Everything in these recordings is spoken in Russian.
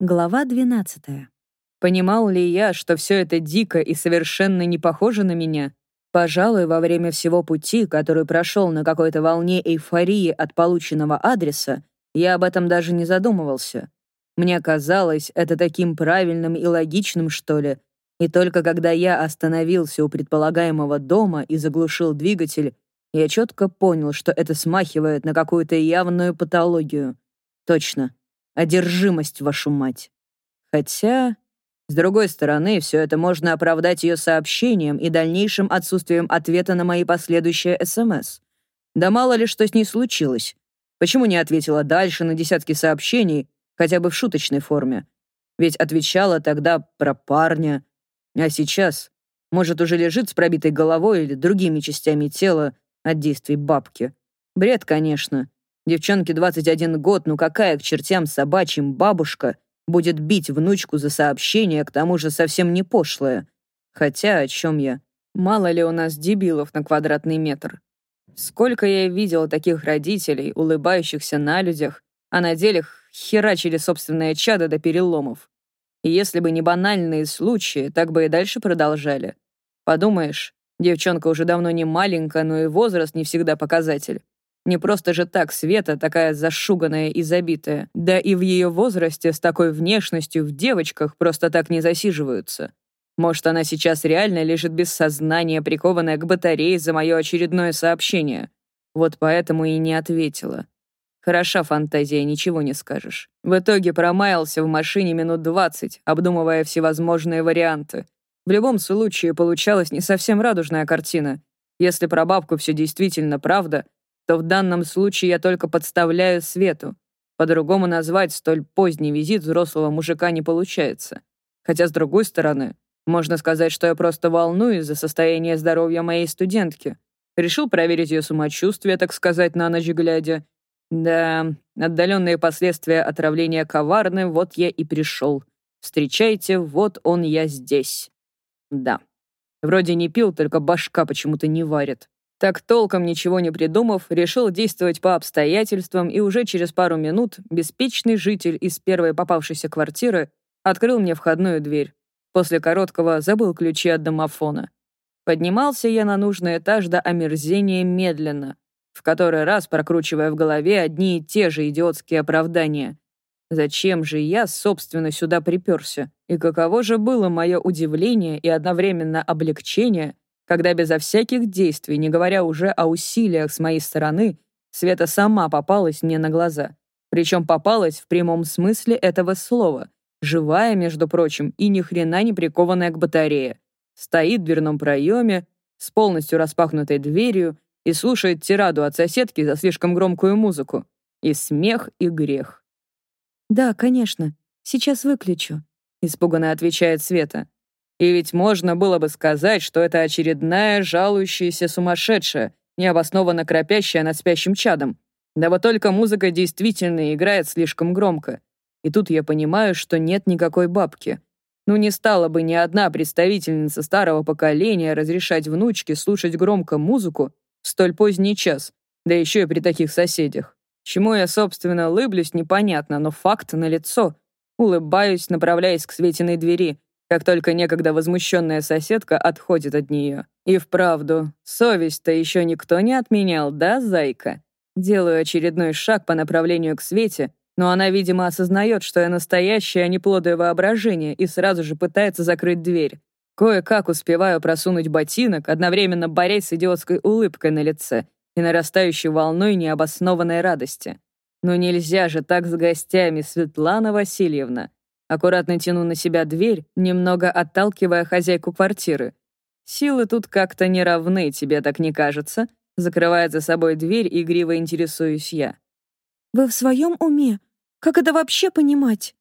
Глава 12. Понимал ли я, что все это дико и совершенно не похоже на меня? Пожалуй, во время всего пути, который прошел на какой-то волне эйфории от полученного адреса, я об этом даже не задумывался. Мне казалось это таким правильным и логичным, что ли. И только когда я остановился у предполагаемого дома и заглушил двигатель, я четко понял, что это смахивает на какую-то явную патологию. Точно. Одержимость, вашу мать. Хотя, с другой стороны, все это можно оправдать ее сообщением и дальнейшим отсутствием ответа на мои последующие СМС. Да мало ли что с ней случилось. Почему не ответила дальше на десятки сообщений, хотя бы в шуточной форме? Ведь отвечала тогда про парня. А сейчас, может, уже лежит с пробитой головой или другими частями тела от действий бабки. Бред, конечно. Девчонке 21 год, ну какая к чертям собачьим бабушка будет бить внучку за сообщение, к тому же совсем не пошлое. Хотя о чем я? Мало ли у нас дебилов на квадратный метр. Сколько я видел таких родителей, улыбающихся на людях, а на деле херачили собственное чадо до переломов. И если бы не банальные случаи, так бы и дальше продолжали. Подумаешь, девчонка уже давно не маленькая, но и возраст не всегда показатель. Не просто же так Света такая зашуганная и забитая. Да и в ее возрасте с такой внешностью в девочках просто так не засиживаются. Может, она сейчас реально лежит без сознания, прикованная к батарее за мое очередное сообщение. Вот поэтому и не ответила. Хороша фантазия, ничего не скажешь. В итоге промаялся в машине минут двадцать, обдумывая всевозможные варианты. В любом случае, получалась не совсем радужная картина. Если про бабку все действительно правда, то в данном случае я только подставляю Свету. По-другому назвать столь поздний визит взрослого мужика не получается. Хотя, с другой стороны, можно сказать, что я просто волнуюсь за состояние здоровья моей студентки. Решил проверить ее самочувствие, так сказать, на ночь глядя. Да, отдаленные последствия отравления коварны, вот я и пришел. Встречайте, вот он я здесь. Да. Вроде не пил, только башка почему-то не варит. Так толком ничего не придумав, решил действовать по обстоятельствам, и уже через пару минут беспечный житель из первой попавшейся квартиры открыл мне входную дверь. После короткого забыл ключи от домофона. Поднимался я на нужный этаж до омерзения медленно, в который раз прокручивая в голове одни и те же идиотские оправдания. Зачем же я, собственно, сюда приперся? И каково же было мое удивление и одновременно облегчение, когда безо всяких действий, не говоря уже о усилиях с моей стороны, Света сама попалась мне на глаза. Причем попалась в прямом смысле этого слова. Живая, между прочим, и ни хрена не прикованная к батарее. Стоит в дверном проеме, с полностью распахнутой дверью и слушает тираду от соседки за слишком громкую музыку. И смех, и грех. «Да, конечно. Сейчас выключу», — испуганно отвечает Света. И ведь можно было бы сказать, что это очередная жалующаяся сумасшедшая, необоснованно кропящая над спящим чадом. Да вот только музыка действительно играет слишком громко. И тут я понимаю, что нет никакой бабки. Ну не стала бы ни одна представительница старого поколения разрешать внучке слушать громко музыку в столь поздний час, да еще и при таких соседях. Чему я, собственно, улыблюсь, непонятно, но факт налицо. Улыбаюсь, направляясь к Светиной двери — как только некогда возмущенная соседка отходит от нее. И вправду, совесть-то еще никто не отменял, да, зайка? Делаю очередной шаг по направлению к Свете, но она, видимо, осознает, что я настоящее, а не плодое воображение, и сразу же пытается закрыть дверь. Кое-как успеваю просунуть ботинок, одновременно борясь с идиотской улыбкой на лице и нарастающей волной необоснованной радости. Но нельзя же так с гостями, Светлана Васильевна. Аккуратно тяну на себя дверь, немного отталкивая хозяйку квартиры. Силы тут как-то не равны, тебе так не кажется? Закрывает за собой дверь, игриво интересуюсь я. Вы в своем уме? Как это вообще понимать?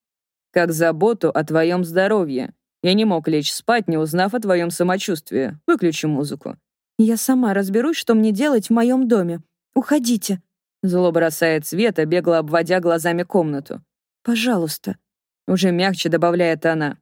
Как заботу о твоем здоровье. Я не мог лечь спать, не узнав о твоем самочувствии. Выключи музыку. Я сама разберусь, что мне делать в моем доме. Уходите. Зло бросает Света, бегло обводя глазами комнату. Пожалуйста, уже мягче добавляет она.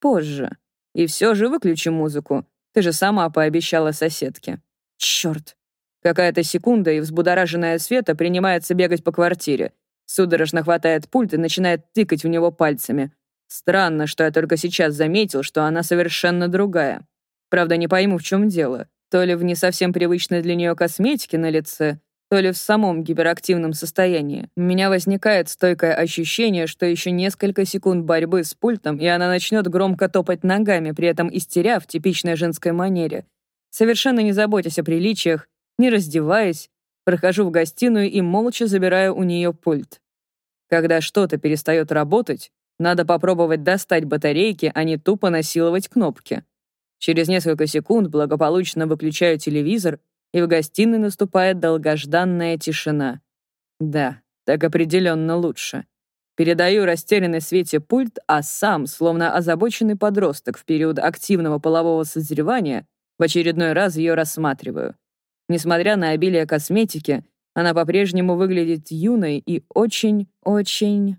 Позже. И все же выключи музыку. Ты же сама пообещала соседке. Черт. Какая-то секунда, и взбудораженная Света принимается бегать по квартире. Судорожно хватает пульт и начинает тыкать в него пальцами. Странно, что я только сейчас заметил, что она совершенно другая. Правда, не пойму, в чем дело. То ли в не совсем привычной для нее косметике на лице, то ли в самом гиперактивном состоянии. У меня возникает стойкое ощущение, что еще несколько секунд борьбы с пультом, и она начнет громко топать ногами, при этом истеря в типичной женской манере. Совершенно не заботясь о приличиях, не раздеваясь, прохожу в гостиную и молча забираю у нее пульт. Когда что-то перестает работать, надо попробовать достать батарейки, а не тупо насиловать кнопки. Через несколько секунд благополучно выключаю телевизор и в гостиной наступает долгожданная тишина. Да, так определенно лучше. Передаю растерянной Свете пульт, а сам, словно озабоченный подросток в период активного полового созревания, в очередной раз ее рассматриваю. Несмотря на обилие косметики, она по-прежнему выглядит юной и очень-очень...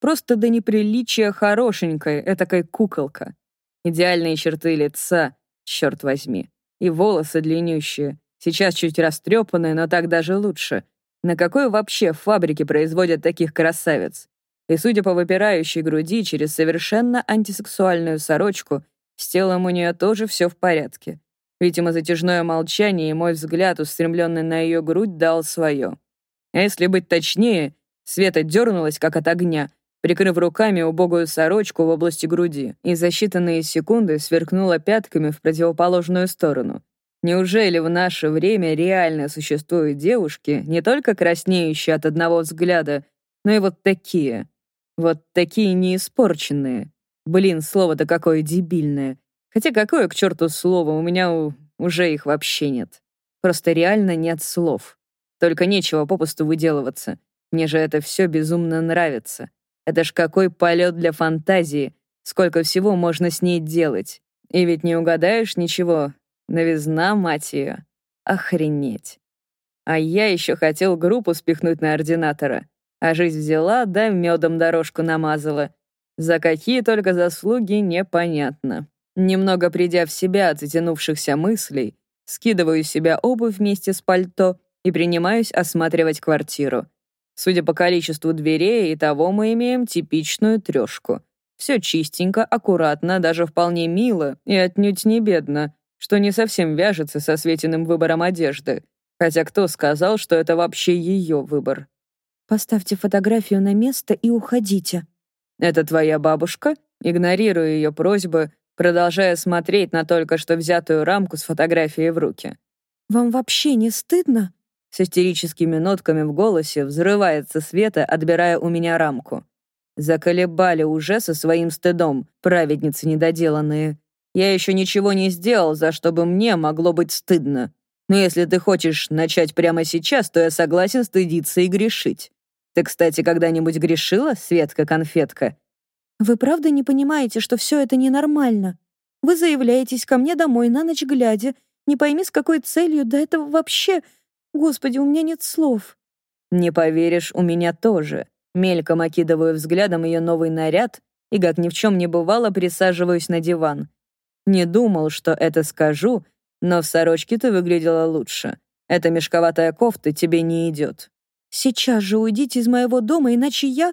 Просто до неприличия хорошенькой, этакой куколка. Идеальные черты лица, черт возьми, и волосы длиннющие, Сейчас чуть растрепанная, но так даже лучше. На какой вообще фабрике производят таких красавиц? И судя по выпирающей груди через совершенно антисексуальную сорочку, с телом у нее тоже все в порядке. Видимо, затяжное молчание и мой взгляд, устремленный на ее грудь, дал свое. А если быть точнее, Света дернулась, как от огня, прикрыв руками убогую сорочку в области груди, и за считанные секунды сверкнула пятками в противоположную сторону. Неужели в наше время реально существуют девушки, не только краснеющие от одного взгляда, но и вот такие? Вот такие неиспорченные. Блин, слово-то какое дебильное. Хотя какое к черту слово, у меня у... уже их вообще нет. Просто реально нет слов. Только нечего попусту выделываться. Мне же это все безумно нравится. Это ж какой полет для фантазии. Сколько всего можно с ней делать. И ведь не угадаешь ничего, Новизна, мать ее. Охренеть. А я еще хотел группу спихнуть на ординатора. А жизнь взяла, да медом дорожку намазала. За какие только заслуги, непонятно. Немного придя в себя от затянувшихся мыслей, скидываю с себя обувь вместе с пальто и принимаюсь осматривать квартиру. Судя по количеству дверей и того, мы имеем типичную трешку. Все чистенько, аккуратно, даже вполне мило и отнюдь не бедно что не совсем вяжется со Светиным выбором одежды. Хотя кто сказал, что это вообще ее выбор? «Поставьте фотографию на место и уходите». «Это твоя бабушка?» Игнорирую ее просьбы, продолжая смотреть на только что взятую рамку с фотографией в руки. «Вам вообще не стыдно?» С истерическими нотками в голосе взрывается Света, отбирая у меня рамку. Заколебали уже со своим стыдом, праведницы недоделанные. Я еще ничего не сделал, за что бы мне могло быть стыдно. Но если ты хочешь начать прямо сейчас, то я согласен стыдиться и грешить. Ты, кстати, когда-нибудь грешила, Светка-конфетка?» «Вы правда не понимаете, что все это ненормально? Вы заявляетесь ко мне домой на ночь глядя, не пойми, с какой целью, да это вообще... Господи, у меня нет слов». «Не поверишь, у меня тоже». Мельком окидываю взглядом ее новый наряд и, как ни в чем не бывало, присаживаюсь на диван. Не думал, что это скажу, но в сорочке ты выглядела лучше. Эта мешковатая кофта тебе не идет. Сейчас же уйдите из моего дома, иначе я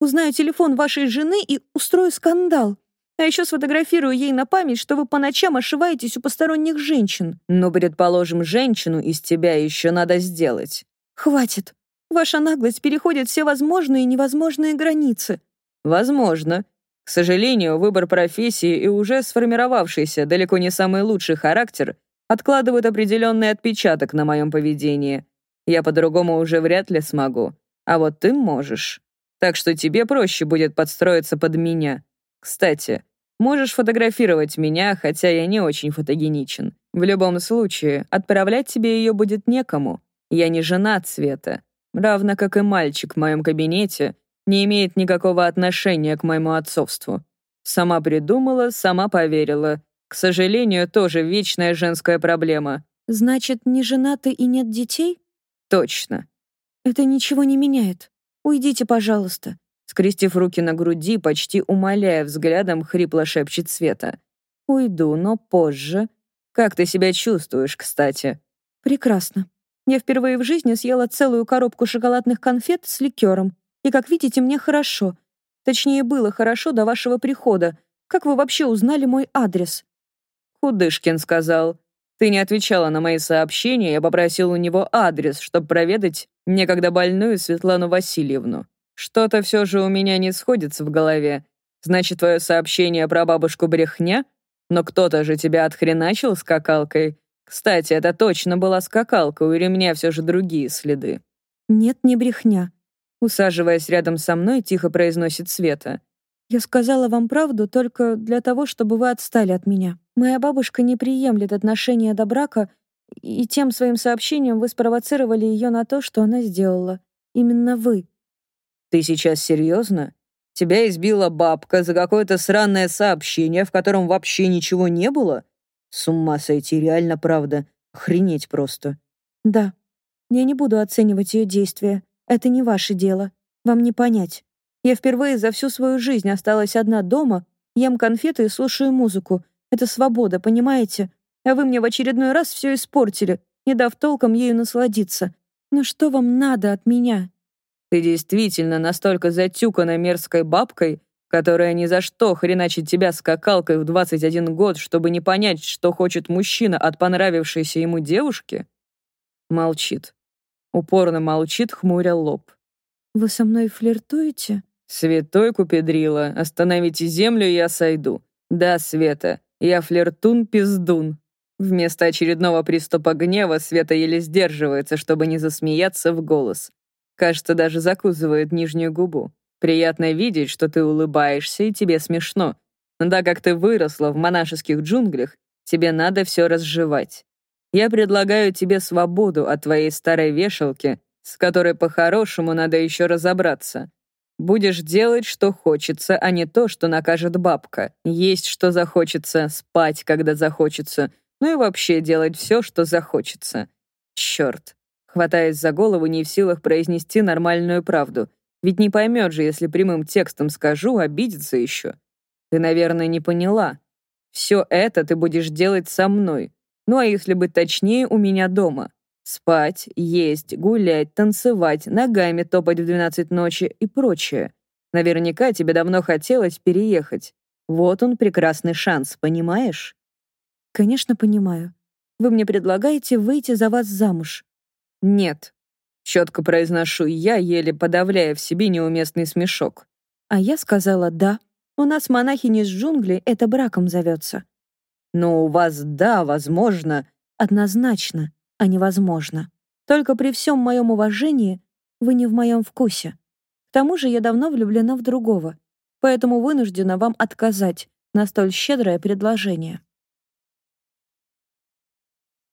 узнаю телефон вашей жены и устрою скандал. А еще сфотографирую ей на память, что вы по ночам ошиваетесь у посторонних женщин. Ну, предположим, женщину из тебя еще надо сделать. Хватит. Ваша наглость переходит все возможные и невозможные границы. Возможно. К сожалению, выбор профессии и уже сформировавшийся далеко не самый лучший характер откладывают определенный отпечаток на моем поведении. Я по-другому уже вряд ли смогу. А вот ты можешь. Так что тебе проще будет подстроиться под меня. Кстати, можешь фотографировать меня, хотя я не очень фотогеничен. В любом случае, отправлять тебе ее будет некому. Я не жена Цвета. Равно как и мальчик в моем кабинете, не имеет никакого отношения к моему отцовству. Сама придумала, сама поверила. К сожалению, тоже вечная женская проблема. Значит, не женаты и нет детей? Точно. Это ничего не меняет. Уйдите, пожалуйста. Скрестив руки на груди, почти умоляя взглядом, хрипло шепчет Света. «Уйду, но позже. Как ты себя чувствуешь, кстати?» «Прекрасно. Я впервые в жизни съела целую коробку шоколадных конфет с ликером И, как видите, мне хорошо. Точнее, было хорошо до вашего прихода. Как вы вообще узнали мой адрес?» Худышкин сказал. «Ты не отвечала на мои сообщения, я попросил у него адрес, чтобы проведать некогда больную Светлану Васильевну. Что-то все же у меня не сходится в голове. Значит, твое сообщение про бабушку брехня? Но кто-то же тебя отхреначил скакалкой. Кстати, это точно была скакалка, у ремня все же другие следы». «Нет, не брехня», — усаживаясь рядом со мной, тихо произносит Света. «Я сказала вам правду только для того, чтобы вы отстали от меня. Моя бабушка не приемлет отношения до брака, и тем своим сообщением вы спровоцировали ее на то, что она сделала. Именно вы». «Ты сейчас серьезно? Тебя избила бабка за какое-то сраное сообщение, в котором вообще ничего не было? С ума сойти, реально правда. Охренеть просто». «Да. Я не буду оценивать ее действия. Это не ваше дело. Вам не понять. Я впервые за всю свою жизнь осталась одна дома, ем конфеты и слушаю музыку. Это свобода, понимаете? А вы мне в очередной раз все испортили, не дав толком ею насладиться. Ну что вам надо от меня?» Ты действительно настолько затюкана мерзкой бабкой, которая ни за что хреначит тебя скакалкой в 21 год, чтобы не понять, что хочет мужчина от понравившейся ему девушки? Молчит. Упорно молчит, хмуря лоб. «Вы со мной флиртуете?» «Святой Купедрила, остановите землю, я сойду. Да, Света, я флиртун-пиздун». Вместо очередного приступа гнева Света еле сдерживается, чтобы не засмеяться в голос. Кажется, даже закусывает нижнюю губу. Приятно видеть, что ты улыбаешься, и тебе смешно. Но так как ты выросла в монашеских джунглях, тебе надо все разжевать. Я предлагаю тебе свободу от твоей старой вешалки, с которой по-хорошему надо еще разобраться. Будешь делать, что хочется, а не то, что накажет бабка. Есть, что захочется, спать, когда захочется, ну и вообще делать все, что захочется. Черт хватаясь за голову, не в силах произнести нормальную правду. Ведь не поймет же, если прямым текстом скажу, обидится еще. Ты, наверное, не поняла. Все это ты будешь делать со мной. Ну а если быть точнее, у меня дома. Спать, есть, гулять, танцевать, ногами топать в 12 ночи и прочее. Наверняка тебе давно хотелось переехать. Вот он, прекрасный шанс, понимаешь? Конечно, понимаю. Вы мне предлагаете выйти за вас замуж. «Нет», — четко произношу я, еле подавляя в себе неуместный смешок. А я сказала «да». У нас монахини из джунглей это браком зовется. Но у вас «да», возможно. Однозначно, а невозможно. Только при всем моем уважении вы не в моем вкусе. К тому же я давно влюблена в другого, поэтому вынуждена вам отказать на столь щедрое предложение.